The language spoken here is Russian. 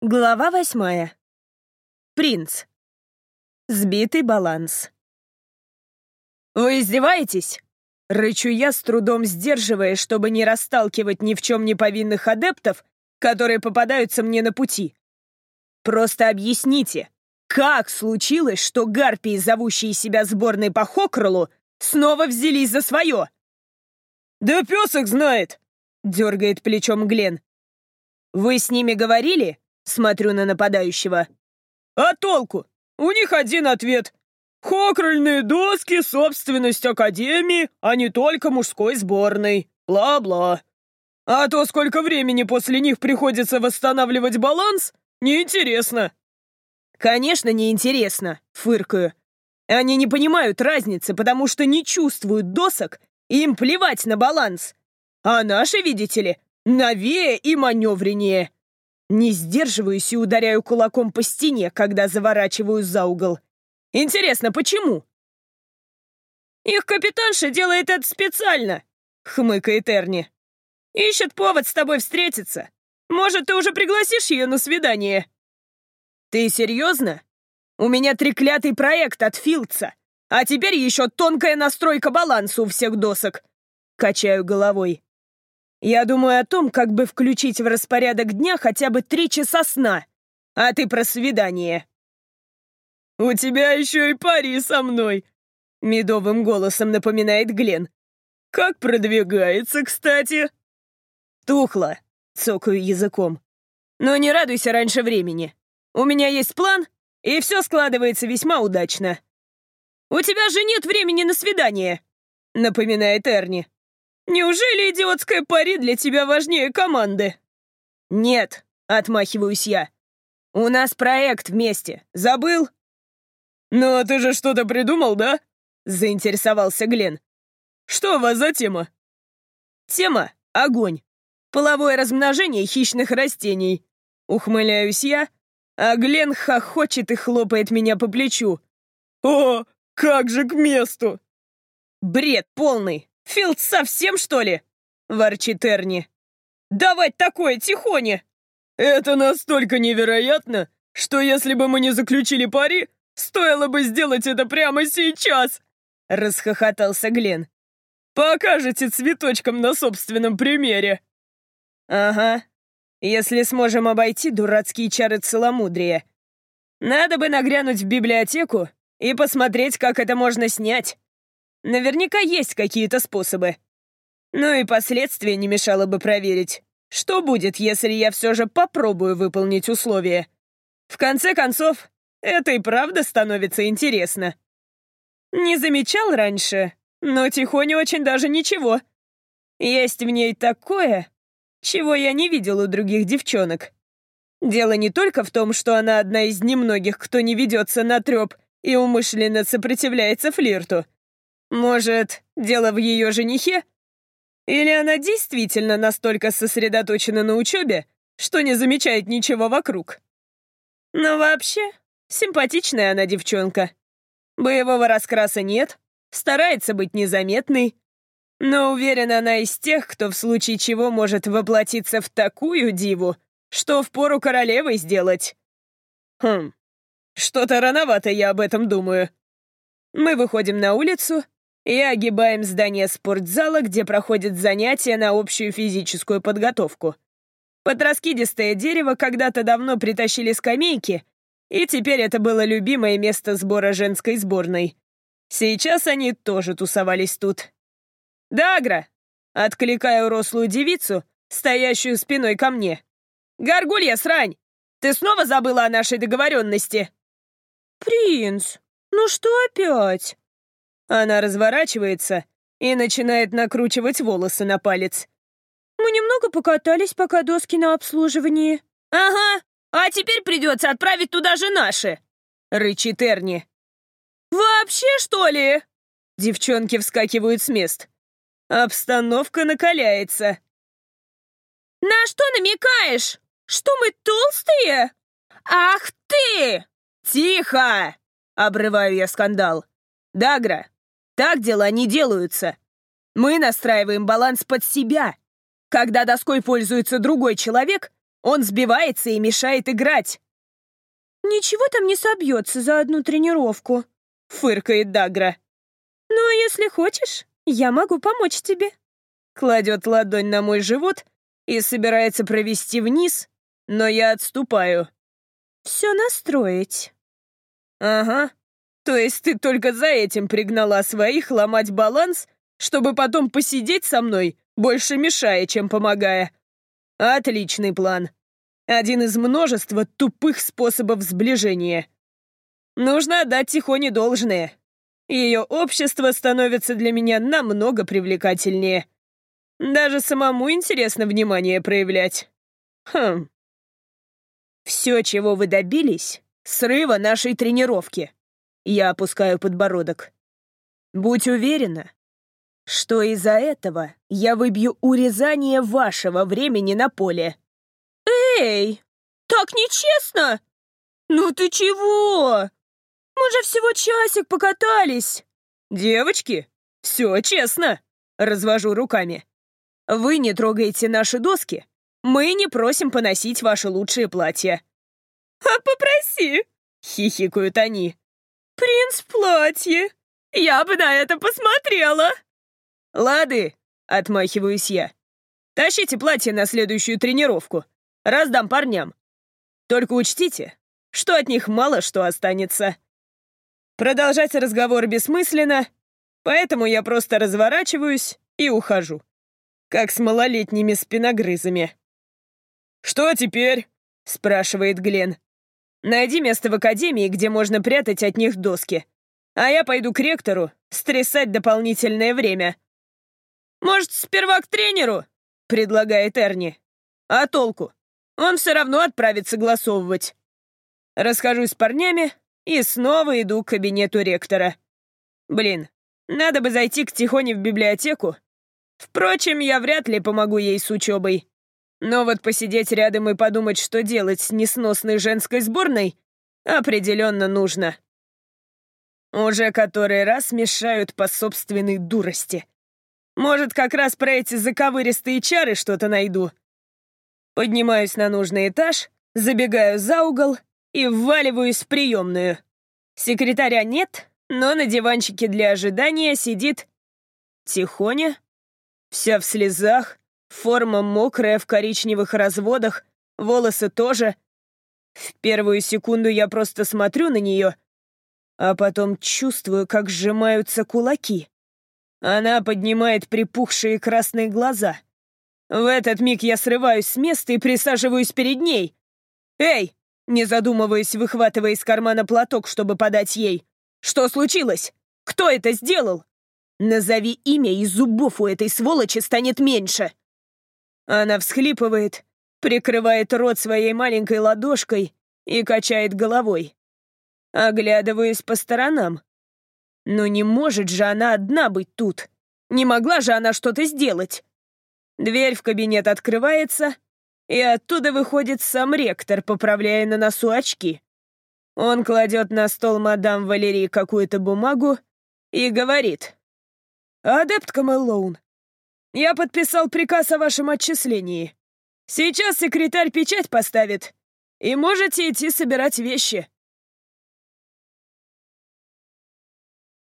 Глава восьмая. Принц. Сбитый баланс. «Вы издеваетесь?» Рычу я, с трудом сдерживая, чтобы не расталкивать ни в чем не повинных адептов, которые попадаются мне на пути. Просто объясните, как случилось, что гарпии, зовущие себя сборной по Хокролу, снова взялись за свое? «Да пес их знает!» — дергает плечом Глен. «Вы с ними говорили?» Смотрю на нападающего. «А толку? У них один ответ. Хокрольные доски — собственность Академии, а не только мужской сборной. Бла-бла. А то, сколько времени после них приходится восстанавливать баланс, неинтересно». «Конечно, неинтересно», — фыркаю. «Они не понимают разницы, потому что не чувствуют досок, и им плевать на баланс. А наши, видите ли, новее и маневреннее». Не сдерживаюсь и ударяю кулаком по стене, когда заворачиваю за угол. Интересно, почему? «Их капитанша делает это специально», — хмыкает Эрни. «Ищет повод с тобой встретиться. Может, ты уже пригласишь ее на свидание?» «Ты серьезно? У меня треклятый проект от Филдса, а теперь еще тонкая настройка баланса у всех досок». Качаю головой. Я думаю о том, как бы включить в распорядок дня хотя бы три часа сна. А ты про свидание. «У тебя еще и пари со мной!» — медовым голосом напоминает Глен. «Как продвигается, кстати?» «Тухло», — цокаю языком. «Но не радуйся раньше времени. У меня есть план, и все складывается весьма удачно». «У тебя же нет времени на свидание», — напоминает Эрни. Неужели идиотская пари для тебя важнее команды?» «Нет», — отмахиваюсь я. «У нас проект вместе. Забыл?» «Ну, а ты же что-то придумал, да?» — заинтересовался Глен. «Что у вас за тема?» «Тема — огонь. Половое размножение хищных растений». Ухмыляюсь я, а Глен хохочет и хлопает меня по плечу. «О, как же к месту!» «Бред полный! Филд совсем, что ли?» — ворчит Эрни. «Давать такое тихоне!» «Это настолько невероятно, что если бы мы не заключили пари, стоило бы сделать это прямо сейчас!» — расхохотался Глен. «Покажете цветочком на собственном примере!» «Ага, если сможем обойти дурацкие чары целомудрия. Надо бы нагрянуть в библиотеку и посмотреть, как это можно снять. Наверняка есть какие-то способы. Ну и последствия не мешало бы проверить. Что будет, если я все же попробую выполнить условия? В конце концов, это и правда становится интересно. Не замечал раньше, но Тихоня очень даже ничего. Есть в ней такое, чего я не видел у других девчонок. Дело не только в том, что она одна из немногих, кто не ведется на треп и умышленно сопротивляется флирту. Может, дело в ее женихе? Или она действительно настолько сосредоточена на учебе, что не замечает ничего вокруг? Но вообще, симпатичная она девчонка. Боевого раскраса нет, старается быть незаметной. Но уверена, она из тех, кто в случае чего может воплотиться в такую диву, что впору королевой сделать. Хм, что-то рановато я об этом думаю. Мы выходим на улицу, и огибаем здание спортзала, где проходят занятия на общую физическую подготовку. Под раскидистое дерево когда-то давно притащили скамейки, и теперь это было любимое место сбора женской сборной. Сейчас они тоже тусовались тут. «Дагра!» — откликаю рослую девицу, стоящую спиной ко мне. «Горгулья, срань! Ты снова забыла о нашей договоренности?» «Принц, ну что опять?» Она разворачивается и начинает накручивать волосы на палец. «Мы немного покатались, пока доски на обслуживании». «Ага, а теперь придется отправить туда же наши», — рычит Эрни. «Вообще, что ли?» Девчонки вскакивают с мест. Обстановка накаляется. «На что намекаешь? Что мы толстые? Ах ты!» «Тихо!» — обрываю я скандал. «Дагра, так дела не делаются. Мы настраиваем баланс под себя. Когда доской пользуется другой человек, Он сбивается и мешает играть!» «Ничего там не собьется за одну тренировку», — фыркает Дагра. «Ну, а если хочешь, я могу помочь тебе». Кладет ладонь на мой живот и собирается провести вниз, но я отступаю. «Все настроить». «Ага. То есть ты только за этим пригнала своих ломать баланс, чтобы потом посидеть со мной, больше мешая, чем помогая? Отличный план. Один из множества тупых способов сближения. Нужно отдать Тихоне должное. Ее общество становится для меня намного привлекательнее. Даже самому интересно внимание проявлять. Хм. Все, чего вы добились, срыва нашей тренировки. Я опускаю подбородок. Будь уверена, что из-за этого я выбью урезание вашего времени на поле. Эй, так нечестно! Ну ты чего? Мы же всего часик покатались. Девочки, все честно, развожу руками. Вы не трогаете наши доски, мы не просим поносить ваши лучшие платья. А попроси, хихикают они. Принц платье. Я бы на это посмотрела. «Лады!» — отмахиваюсь я. «Тащите платье на следующую тренировку. Раздам парням. Только учтите, что от них мало что останется. Продолжать разговор бессмысленно, поэтому я просто разворачиваюсь и ухожу. Как с малолетними спиногрызами. «Что теперь?» — спрашивает Глен. «Найди место в академии, где можно прятать от них доски. А я пойду к ректору стрясать дополнительное время». «Может, сперва к тренеру?» — предлагает Эрни. «А толку? Он все равно отправится согласовывать». Расхожусь с парнями и снова иду к кабинету ректора. Блин, надо бы зайти к Тихоне в библиотеку. Впрочем, я вряд ли помогу ей с учебой. Но вот посидеть рядом и подумать, что делать с несносной женской сборной, определенно нужно. Уже который раз мешают по собственной дурости. Может, как раз про эти заковыристые чары что-то найду. Поднимаюсь на нужный этаж, забегаю за угол и вваливаюсь в приемную. Секретаря нет, но на диванчике для ожидания сидит... Тихоня? Вся в слезах, форма мокрая в коричневых разводах, волосы тоже. В первую секунду я просто смотрю на нее, а потом чувствую, как сжимаются кулаки. Она поднимает припухшие красные глаза. В этот миг я срываюсь с места и присаживаюсь перед ней. «Эй!» — не задумываясь, выхватывая из кармана платок, чтобы подать ей. «Что случилось? Кто это сделал? Назови имя, и зубов у этой сволочи станет меньше!» Она всхлипывает, прикрывает рот своей маленькой ладошкой и качает головой. Оглядываюсь по сторонам. Но не может же она одна быть тут. Не могла же она что-то сделать. Дверь в кабинет открывается, и оттуда выходит сам ректор, поправляя на носу очки. Он кладет на стол мадам Валерии какую-то бумагу и говорит. «Адепт Камеллоун, я подписал приказ о вашем отчислении. Сейчас секретарь печать поставит, и можете идти собирать вещи».